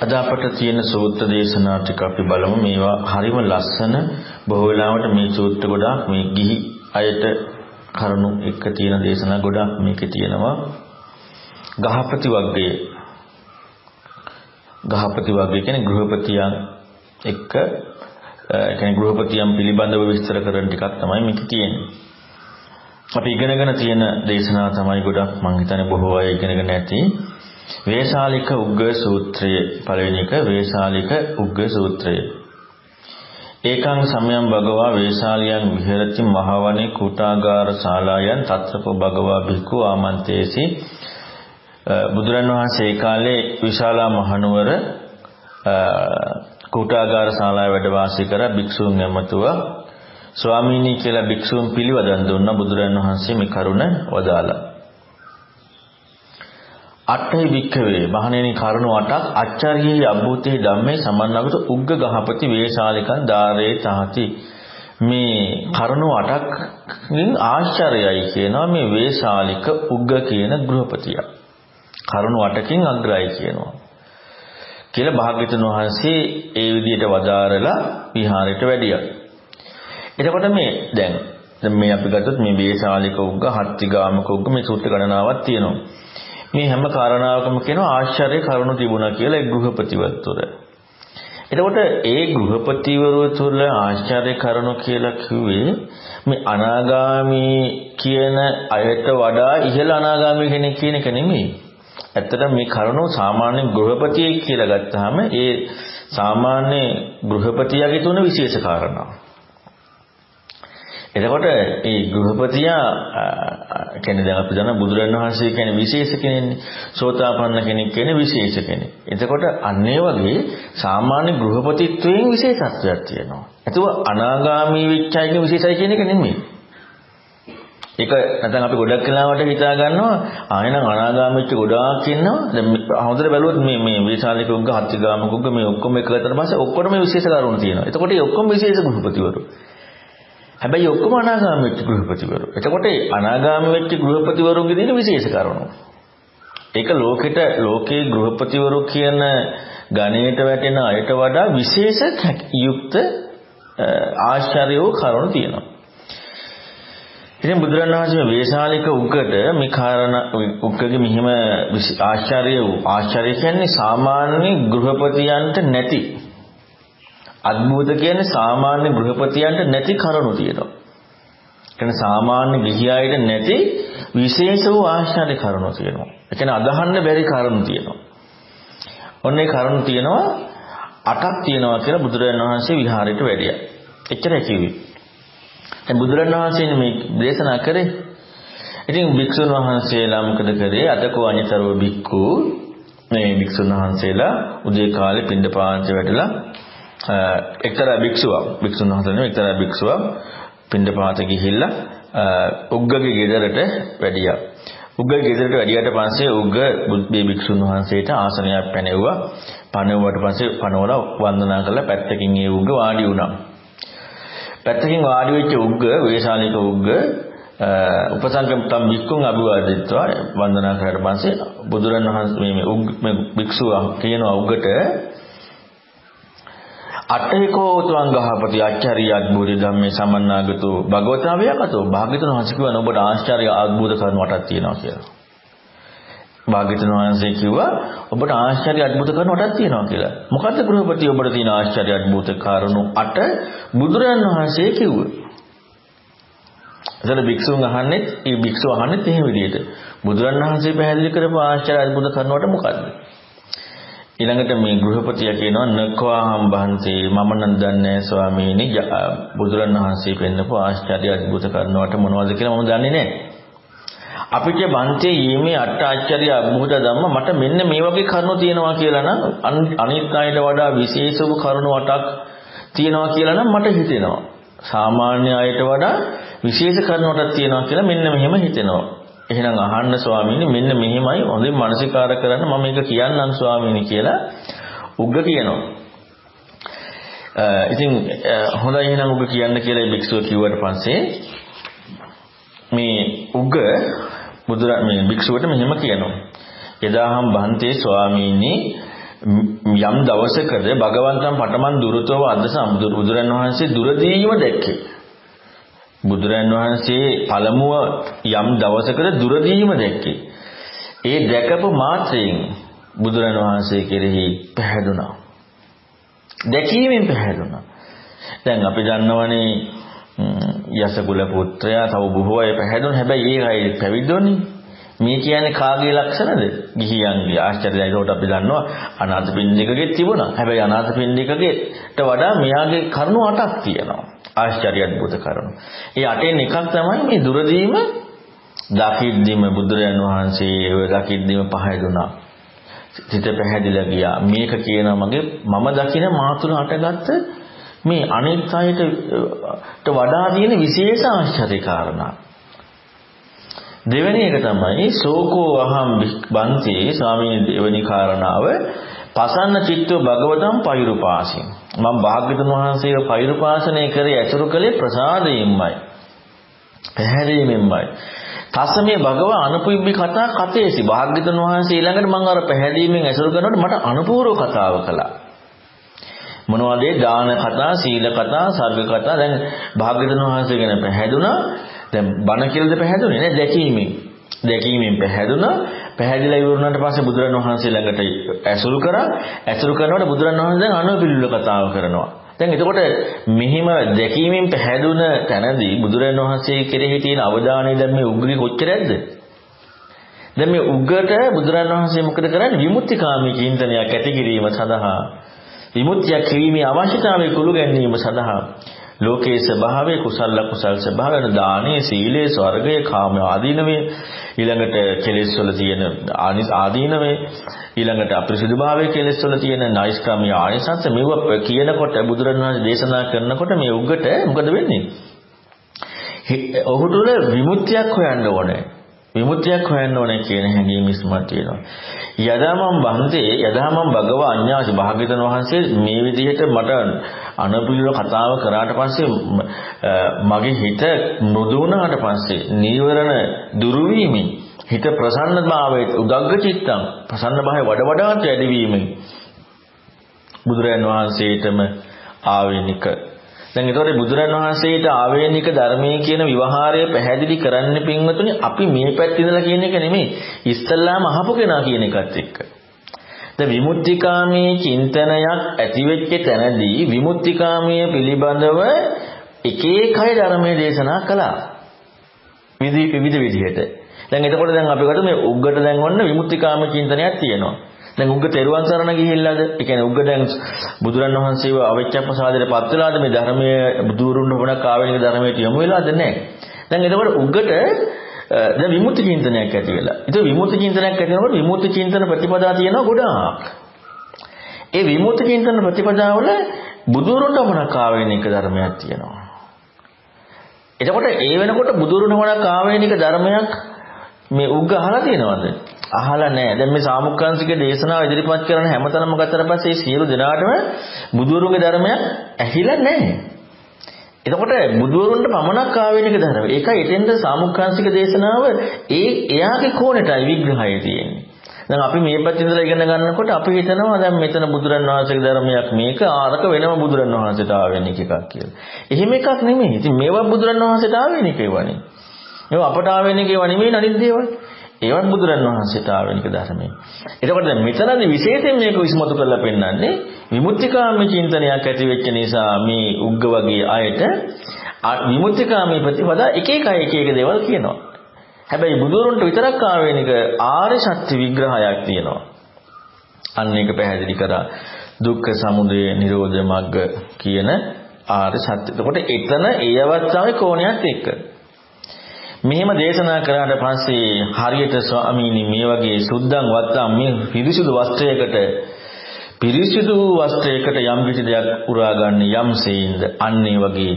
අද අපට තියෙන සූත්‍ර දේශනා ටික අපි බලමු. මේවා හරිම ලස්සන. බොහෝ වෙලාවට මේ සූත්‍ර ගොඩාක් මේ ගිහි අයට කරුණු එක තියෙන දේශනා ගොඩාක් මේකේ තියෙනවා. ගහපති වර්ගයේ ගහපති වර්ගය කියන්නේ ගෘහපතියන් එක්ක කියන්නේ ගෘහපතියන් පිළිබඳව විස්තර කරන ටිකක් තමයි මේකේ තියෙන්නේ. අපි ඉගෙනගෙන තියෙන දේශනා තමයි ගොඩක් මම හිතන්නේ බොහෝ අය ඉගෙනගෙන ඇති. වේශාලික උග්ග සූත්‍රය. පළවෙනි එක වේශාලික උග්ග සූත්‍රය. ඒකං සමයං භගවා වේශාලියන් විහෙරති මහවනේ කුටාගාර ශාලායන් తත්‍රප භගවා භික්ඛු ආමන්තේසි. බුදුරන් වහන්සේ ඒ කාලේ විශාලා මහනුවර කුටාගාර ශාලාවේ වැඩ වාසය කර භික්ෂුන් ඇමතුවා ස්වාමීනි කියලා භික්ෂුන් පිළිවදන් දුන්නා බුදුරන් වහන්සේ මේ කරුණ වදාලා අට්ඨයි වික්ඛවේ මහණෙනි කරුණු අටක් අච්චරියේ අබ්බූතේ ධම්මේ සමන්නගත උග්ග ගහපති වේශාලිකන් ධාරේ තහති. මේ කරුණු අටක්ගෙන් ආශ්චර්යයි කියනවා මේ වේශාලික උග්ග කියන ගෘහපතියා. කරුණු අටකින් අග්‍රයි කියනවා. කියලා භාග්‍යතුන් වහන්සේ ඒ විදිහට වදාරලා විහාරයට වැඩියා. එතකොට මේ දැන් දැන් මේ අපි ගත්තොත් මේ වේශාලික උග්ග හත්තිගාමක උග්ග මේ සූත්‍ර ගණනාවක් තියෙනවා. මේ හැම කාරණාවකම කියනවා ආශ්චර්ය කරුණු තිබුණා කියලා ඒ ගෘහපතිවත් තුළ. එතකොට ඒ ගෘහපතිවරු තුළ ආශ්චර්ය කරුණු කියලා කිව්වේ මේ අනාගාමී කියන අයට වඩා ඉහළ අනාගාමී කෙනෙක් කියන එක නෙමෙයි. ඇත්තටම මේ කරුණු සාමාන්‍ය ගෘහපතියෙක් කියලා ගත්තාම ඒ සාමාන්‍ය ගෘහපතියාගේ තුන විශේෂ කාරණා. එතකොට ඒ ගෘහපතියා කියන්නේ දැන් අපි දන්න බුදුරන් වහන්සේ කියන්නේ විශේෂ කෙනෙක්නේ. සෝතාපන්න කෙනෙක් කියන්නේ විශේෂ කෙනෙක්. එතකොට අන්න වගේ සාමාන්‍ය ගෘහපතිත්වයෙන් විශේෂත්වයක් තියෙනවා. ඒතුව අනාගාමී විච්ඡයකින් විශේෂයි කියන එක නෙමෙයි. ඒක නැත්නම් අපි ගොඩක් වෙලාවට හිතා ගන්නවා ආයෙනම් අනාගාමීච්ච ගොඩාක් ඉන්නවා. දැන් හොඳට බැලුවොත් මේ මේ විශාලික උග්ග හත්තිගාමක උග්ග මේ ඔක්කොම එකකට පස්සේ ඔක්කොටම විශේෂ කරුණු තියෙනවා. එතකොට මේ ඔක්කොම විශේෂ ගෘහපතිවරු. හැබැයි ඔක්කොම අනාගාමී වෙච්ච ගෘහපතිවරු. එතකොට අනාගාමී වෙච්ච ගෘහපතිවරුන්ගේ තියෙන විශේෂ කරුණු. ඒක ලෝකෙට ලෝකේ ගෘහපතිවරු කියන ගණයට වැටෙන අයට වඩා විශේෂ යුක්ත ආශ්චර්ය වූ කරුණු තියෙනවා. ඉතින් බුදුරණවහන්සේ වේශාලික උග්ගට මේ කාරණා උග්ගගේ මෙහිම ආශ්චර්ය වූ ආශ්චර්ය කියන්නේ සාමාන්‍ය ගෘහපතියන්ට නැති අద్භූත කියන්නේ සාමාන්‍ය ගෘහපතියන්ට නැති කරුණු තියෙනවා. කියන්නේ සාමාන්‍ය ගිහියායට නැති විශේෂ වූ ආශ්චර්ය කරුණු තියෙනවා. ඒ කියන්නේ අදහන්න බැරි කරුණු තියෙනවා. ඔන්නේ කරුණු තියෙනවා අටක් තියෙනවා කියලා බුදුරජාණන් වහන්සේ විහාරයට වැඩියා. එච්චරයි කිව්වේ. දැන් බුදුරජාණන් වහන්සේ මේ දේශනා කරේ. ඉතින් භික්ෂුන් වහන්සේලා මොකද කරේ? අතකෝ අඤ්‍යතරව භික්ඛු මේ භික්ෂුන් වහන්සේලා උදේ කාලේ පින්ඩපාත වැඩලා එක්තරා භික්ෂුවක් භික්ෂුන් වහන්සේ එක්තරා භික්ෂුවක් පින්ඩපාත ගිහිල්ලා උග්ගගේ ගෙදරට වැඩියා. උග්ගගේ ගෙදරට වැඩියට පස්සේ උග්ග බුද්ධ භික්ෂුන් වහන්සේට ආසනයක් පැනෙව්වා. පණෙව්වට පස්සේ පණවලා වන්දනා කරලා පැත්තකින් ඒ උග්ග වාඩි වුණා. පැත්තකින් වාඩි වෙච්ච උග්ග වේශාලික උග්ග උපසංගතම් භික්ඛුන් අභිවාදිත්වා වන්දනා කරලා පස්සේ බුදුරණවහන්සේ මේ උග්ග මේ භික්ෂුව කියනවා උග්ගට අටේකෝ උතුං ගහපති ආචාර්ය අද්භූත ධම්මේ සමන්නාගතෝ භගවතා වේකතෝ භාග්‍යතුන් වහන්සේ කිව්වා ඔබට ආශ්චර්ය අද්භූත කරුණු අටක් තියෙනවා කියලා. භාග්‍යතුන් වහන්සේ කිව්වා ඔබට ආශ්චර්ය අද්භූත කරුණු අටක් තියෙනවා කියලා. මොකද්ද ගෘහපති ඔබට තියෙන ආශ්චර්ය අද්භූත කරුණු අට බුදුරන් වහන්සේ කිව්වා. එතන භික්ෂුන් අහන්නේ ඒ භික්ෂුව අහන්නේ එහෙම විදිහට. බුදුරන් වහන්සේ පැහැදිලි කරපු ආශ්චර්ය අද්භූත කරුණු අට මොකද්ද? ඊළඟට මේ ගෘහපතියා කියනවා නක්වාහම් බහන්සේ මම නම් දන්නේ ස්වාමීනි බුදුරණවහන්සේ පෙන්නපු ආශ්චර්ය අද්භූත කරනවට මොනවද කියලා මම දන්නේ නැහැ. අපිට බන්තේ ඊමේ අට ආශ්චර්ය අද්භූත ධම්ම මට මෙන්න මේ වගේ කරුණු තියෙනවා කියලා නම් අනිත් අයට වඩා විශේෂ වූ කරුණු අටක් තියෙනවා කියලා නම් මට හිතෙනවා. සාමාන්‍ය අයට වඩා විශේෂ කරුණු අටක් තියෙනවා කියලා මෙන්න මෙහෙම හිතෙනවා. එහෙනම් අහන්න ස්වාමීනි මෙන්න මෙහෙමයි හොඳින් මානසිකාර කරන්න මම මේක කියන්නම් ස්වාමීනි කියලා උග්ග කියනවා. ඉතින් හොඳයි එහෙනම් උග්ග කියන්න කියලා භික්ෂුව කිව්වට පස්සේ මේ උග්ග බුදුර මේ භික්ෂුවට මෙහෙම කියනවා. එදාහම් බන්තේ ස්වාමීනි යම් දවසකද භගවන්තම් පටමන් දුරතව අදස බුදුරන් වහන්සේ දුරදීම දැක්කේ. බුදුරන් වහන්සේ පළමුව යම් දවසකද දුරදීම දැක්කේ. ඒ දැකපු මාත්‍රයෙන් බුදුරන් වහන්සේ කෙරෙහි පැහැදුනා. දැකීමෙන් පැහැදුනා. දැන් අපි දන්නවනේ යසකුල පුත්‍රයා තව බොහෝ අය පැහැදුණා. හැබැයි ඒ අය පැවිද්දෝනේ. මේ කියන්නේ කාගේ ලක්ෂණද? ගිහියන්ගේ ආශ්චර්යයි. ඒකට අපි දන්නවා අනාථපිණ්ඩිකගේ තිබුණා. හැබැයි අනාථපිණ්ඩිකගේට වඩා මෙයාගේ කරුණු අටක් තියෙනවා. ආශ්චර්ය අద్భుත කරුණු. ඒ අටෙන් එකක් තමයි මේ දුරදීම දකිද්දිම බුදුරයන් වහන්සේ ඒ දකිද්දිම පහදුනා. සිත පැහැදිලා ගියා. මේක කියනවා මගේ මම දකින මාතුල හටගත්ත මේ අනිත් අයට වඩා තියෙන විශේෂ ආශ්චර්ය කාරණා. දෙවෙනි එක තමයි සෝකෝ අහම් බන්ති ස්වාමීන් දෙවෙනි කාරණාව පසන්න චිත්තෝ භගවතම් පෛරුපාසින්. මම භාග්‍යතුන් වහන්සේව පෛරුපාසනය කරේ ඇසුරු කළේ ප්‍රසාදයෙන්මයි. පැහැදීමෙන්මයි. තසමේ භගව අනුපුබ්බි කතා කතේසි. භාග්‍යතුන් වහන්සේ ඊළඟට මම අර පැහැදීමෙන් ඇසුරු කරනකොට මට අනුපූර්ව කතාව කළා. මොනවද දාන කතා සීල කතා සර්ග කතා. දැන් භාග්‍යතුන් වහන්සේ ගැන පැහැදුනා. දැන් බණ කියලාද පැහැදුනේ? නෑ දැකීමෙන්. දැකීමෙන් පැහැදුනා. පැහැදිලා ඉවරුණාට පස්සේ බුදුරණන් වහන්සේ ළඟට ඇසුරු කරා. ඇසුරු කරනකොට බුදුරණන් වහන්සේ දැන් අනුපිළිවෙල කතාව කරනවා. දැන් එතකොට මෙහිම දැකීමෙන් පැහැදුන තැනදී බුදුරණන් වහන්සේ කෙරෙහි තියෙන අවධානය දැන් මේ උග්‍රි කොච්චරද දැන් මේ උග්ගට බුදුරණන් වහන්සේ මොකද කරන්නේ? විමුක්තිකාමී චින්තනයක් ඇති කිරීම සඳහා විමුක්තිය කිරීමේ අවශ්‍යතාවය කුළු ගැනීම සඳහා ලෝකයේ ස්වභාවය කුසල කුසල් ස්වභාවය දානීය සීලය ස්වර්ගය කාම ආදීනවේ ඊළඟට කෙලෙස් වල තියෙන ආදීනවේ ඊළඟට අපරිසුදු භාවයේ කෙලෙස් වල තියෙන නෛෂ්ක්‍රම්‍ය ආනිසංස මෙව කියනකොට බුදුරණවහන්සේ දේශනා කරනකොට මේ උග්ගට මොකද වෙන්නේ? ඔහු තුළ විමුක්තියක් හොයන්න ඕනේ. විමුක්තියක් හොයන්න ඕනේ කියන හැඟීම ඉස්මතු වෙනවා. යදාමම් බන්තේ යදාමම් භගව අඤ්ඤාසි භාග්‍යවතුන් වහන්සේ මේ විදිහට මට අනුපිළිවෙල කතාව කරාට පස්සේ මගේ හිත මෘදු වුණාට පස්සේ නීවරණ දුරු වීමෙන් හිත ප්‍රසන්නභාවයට උදග්ග චිත්තං ප්‍රසන්න භාවය වඩ වඩාත් වැඩි වීමෙන් බුදුරයන් වහන්සේටම ආවේනික දැන් ඒතකොට බුදුරන් වහන්සේට ආවේනික ධර්මයේ කියන විවහාරය පැහැදිලි කරන්න පින්වතුනි අපි මේ පැත්තේ ඉඳලා කියන එක නෙමෙයි ඉස්සල්ලාම අහපු කෙනා කියන එකත් එක්ක. දැන් විමුක්තිකාමී චින්තනයක් ඇති වෙච්ච තැනදී විමුක්තිකාමී පිළිබඳව එක එකයි ධර්මයේ දේශනා කළා. විවිධ විවිධ විදිහට. දැන් එතකොට දැන් අපි ගත්ත මේ උග්ගට දැන් ඔන්න විමුක්තිකාමී චින්තනයක් තියෙනවා. දැන් උග්ග තෙරුවන් සරණ ගිහිල්ලාද? ඒ කියන්නේ උග්ග දැන් බුදුරන් වහන්සේව අවිච්ඡප්පසාදයට පත් වෙලාද මේ ධර්මයේ බුදුරුන් වුණක් ආවෙනික ධර්මයට යොමු වෙලාද නැහැ. දැන් එතකොට උග්ගට දැන් විමුක්ති චින්තනයක් ඇති වෙලා. ඒක විමුක්ති චින්තනයක් ඇති වෙනකොට විමුක්ති චින්තන ප්‍රතිපදා තියෙනවා ගොඩාක්. ඒ විමුක්ති චින්තන ප්‍රතිපදාවල බුදුරුන්ට වුණක් ආවෙනික ධර්මයක් තියෙනවා. එතකොට ඒ වෙනකොට බුදුරුන් වුණක් ආවෙනික ධර්මයක් මේ උග්ග අහලා තියෙනවද? අහලා නැහැ. දැන් මේ සාමුක්කාංශික දේශනාව ඉදිරිපත් කරන හැමතැනම ගත්තට පස්සේ සියලු දෙනාටම බුදුවරුන්ගේ ධර්මයක් ඇහිලා නැහැ. එතකොට බුදුවරුන්ට පමණක් ආවෙනික ධර්ම. ඒකයි එතෙන්ද සාමුක්කාංශික දේශනාව ඒ එයාගේ කෝණයටයි විග්‍රහය තියෙන්නේ. දැන් අපි මේ පැත්තේ ඉඳලා ඉගෙන ගන්නකොට අපි හිතනවා දැන් මෙතන බුදුරන් වහන්සේගේ ධර්මයක් මේක ආරක වෙනම බුදුරන් වහන්සේට ආවෙනික එකක් කියලා. එහෙම එකක් නෙමෙයි. ඉතින් මේවා බුදුරන් වහන්සේට ආවෙනික ඒවානේ. මේවා අපට ආවෙනික ඒවා නෙමෙයි අනිත් දේවල්. ඒවත් බුදුරන් වහන්සේට ආවෙනික ධර්මයේ. එතකොට දැන් මෙතනදී විශේෂයෙන් මේක විස්මතු කරලා පෙන්නන්නේ විමුක්තිකාමී චින්තනයක් ඇති වෙච්ච නිසා මේ උග්ග වගේ අයට විමුක්තිකාමී ප්‍රතිපදා එක එක එක එක දේවල් කියනවා. හැබැයි බුදුරුන්ට විතරක් ආවෙනික ආර්ය සත්‍ය විග්‍රහයක් තියෙනවා. අන්න ඒක පැහැදිලි කරා දුක්ඛ සමුදය නිරෝධ මග්ග කියන ආර්ය සත්‍ය. එතකොට එතන ඒ අවස්ථාවේ කෝණයක් එක්ක මෙහෙම දේශනා කරාට පස්සේ හරියට ස්වාමීනි මේ වගේ සුද්ධං වත්තම් මේ පිරිසිදු වස්ත්‍රයකට පිරිසිදු වස්ත්‍රයකට යම් කිසි දෙයක් උරා ගන්න යම්සේින්ද අන්නේ වගේ.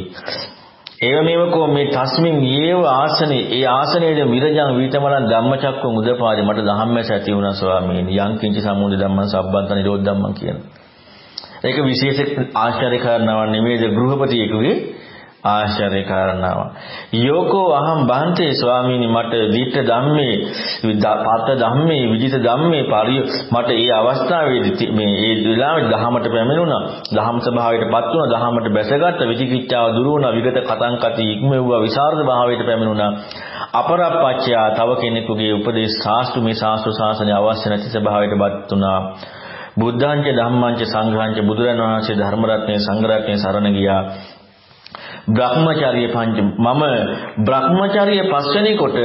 ඒව මේවකෝ මේ තස්මින් යේව ආසනේ ඒ ආසනයේ මිරජං වීතමලන් ධම්මචක්කුන් උදපාදේ මට ධම්මැස ඇති වුණා ස්වාමීනි. යං කිංච සමුදය ධම්මං සබ්බන්ත නිරෝධ ධම්මං කියන. ඒක විශේෂ ආශ්චර්ය කාරණාවක් නෙමෙයිද? ගෘහපතියෙකුගේ ආශ්චර්ය කාරණාව. යෝකෝ අහම් බහන්තේ ස්වාමීනි මට විිට ධම්මේ පත ධම්මේ විජිත ධම්මේ පරිය මට ඒ අවස්ථාවේදී මේ ඒ වෙලාවේ දහමට පැමිණුණා. දහම් ස්වභාවයටපත් වුණා. දහමට බැසගත්ත විචිකිච්ඡාව දුරු වුණා. විගත කතං කති ඉක්මෙව්වා. විසරද භාවයට පැමිණුණා. අපරප්පච්චයා තව කෙනෙකුගේ උපදේශ ශාස්ත්‍ර මේ ශාස්ත්‍ර ශාසනය අවශ්‍ය නැති ස්වභාවයටපත් වුණා. බුද්ධාංච ධම්මාංච සංඝාංච බුදුරණන් වහන්සේ ධර්ම රත්නයේ සංඝ රත්නයේ සරණ ගියා. බ්‍රහ්මචර්ය පංච මම බ්‍රහ්මචර්ය පස්වෙනි කොට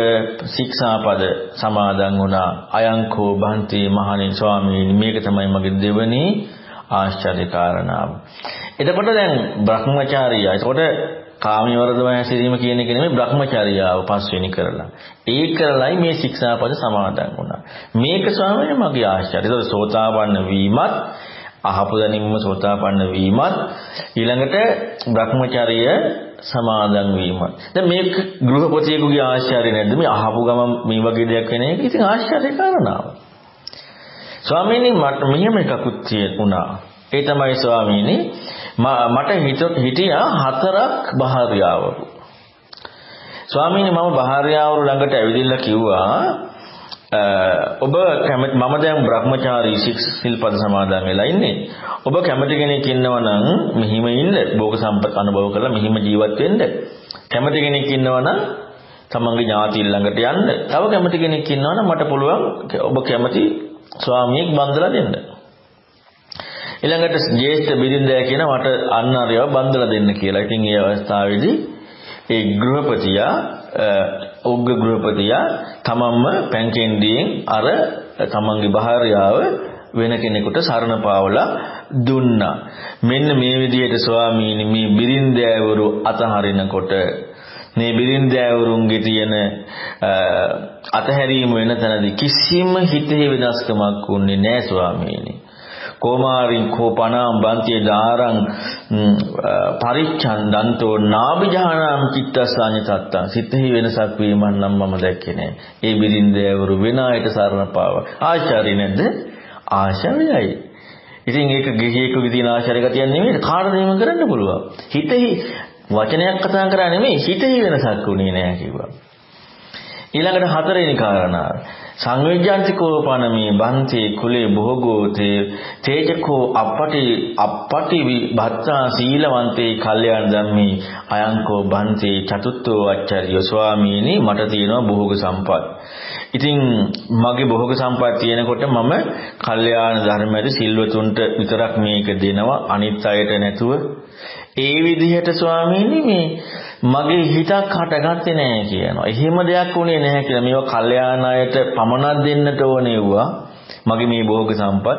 ශික්ෂාපද සමාදන් වුණා. අයංකෝ බන්ති මහණෙනි ස්වාමීනි මේක තමයි මගේ දෙවනි ආශ්චර්ය කාරණාව. එතකොට දැන් බ්‍රහ්මචර්යය එතකොට කාමී වර්ධව හැසිරීම කියන එක නෙමෙයි බ්‍රහ්මචර්යාව පස්වෙනි කරලා. ඒ කරලයි මේ ශික්ෂාපද සමාදන් වුණා. මේක ස්වාමීනි මගේ ආශ්චර්යය ඒතකොට සෝතාපන්න වීමත් අහපු දැනීමම සෝතාපන්න වීමත් ඊළඟට Brahmacharya සමාදන් වීමත්. දැන් මේක ගෘහපතියෙකුගේ ආශ්චර්ය නැද්ද? මේ අහපු ගමන් මේ වගේ දෙයක් වෙන එක ඉතින් ආශ්චර්ය කාරණාවක්. ස්වාමීනි මට මෙහෙම එකකුත් තියෙනවා. ඒ තමයි ස්වාමීනි මට හිටියා හතරක් භාර්යාවරු. ස්වාමීනි මම භාර්යාවරු ළඟට ඇවිදilla කිව්වා ඔබ කැමති මම දැන් Brahmachari සිල්පද සමාදන් වෙලා ඉන්නේ. ඔබ කැමති කෙනෙක් ඉන්නවා නම් මෙහිම ඉන්න, භෝග සම්පත් අනුභව කරලා මෙහිම ජීවත් වෙන්න. කැමති කෙනෙක් ඉන්නවා නම් තමන්ගේ ඥාති ළඟට යන්න. තව කැමති කෙනෙක් ඉන්නවා නම් මට පුළුවන් ඔබ කැමති ස්වාමියෙක් බඳලා දෙන්න. ඊළඟට ජේෂ්ඨ බිරිඳය කියන මට අන්න අරයව බඳලා දෙන්න කියලා. ඉතින් ඒ අවස්ථාවේදී ඒ ගෘහපතියා උග්ග ගෘහපතියා තමන්ම පැන්කෙන්ඩියෙන් අර තමන්ගේ භාර්යාව වෙන කෙනෙකුට සරණ පාවලා දුන්නා. මෙන්න මේ විදිහට ස්වාමීනි මේ බිරින්දෑවරු අතහරිනකොට මේ බිරින්දෑවරුන්ගේ තියෙන අතහැරීම වෙන තැනදී කිසිම හිතේ වෙනස්කමක් වුණේ නැහැ ස්වාමීනි. කෝමාරින් කෝපණාම් බන්තිය දාරං පරිච්ඡන්දන්තෝ නාබිජානම් චිත්තසාඤ්ඤ තත්තා සිතෙහි වෙනසක් වීමක් නම් මම දැක්කේ නෑ. ඒ බිරින්දෑවරු වෙන අයට සරණ පාව. ආචාර්ය නැද්ද? ආශාවයයි ඉතින් ඒක ගිහියෙකුගේ තියෙන ආශාරය ගතියක් නෙමෙයි. කාටද එහෙම කරන්න පුළුවන්? හිතෙහි වචනයක් කතා කරා නෙමෙයි. හිතෙහි වෙනසක් වුණේ නෑ කිව්වා. ඊළඟට හතරවෙනි කාරණාව සංවේජ්ජාන්තිකෝ පනමේ බන්තේ කුලේ භෝගෝතේ තේජකෝ අපටි අපටි භත්තා සීලවන්තේ කල්යාණ ධම්මේ අයංකෝ බන්තේ චතුත්ථෝ අච්චරිය ස්වාමීනි මට තියෙනවා භෝග සම්පත්. ඉතින් මගේ භෝග සම්පත් තියෙනකොට මම කල්යාණ ධර්මයේ සිල්වතුන්ට විතරක් මේක දෙනවා අනිත් අයට නැතුව ඒ විදිහට ස්වාමීනි මේ මගේ හිතක් හටගත්තේ නැහැ කියනවා. එහෙම දෙයක් උනේ නැහැ කියලා. මේවා කල්යාණ අයට පමණක් දෙන්නට ඕනේ වුණා. මගේ මේ භෝග සම්පත්.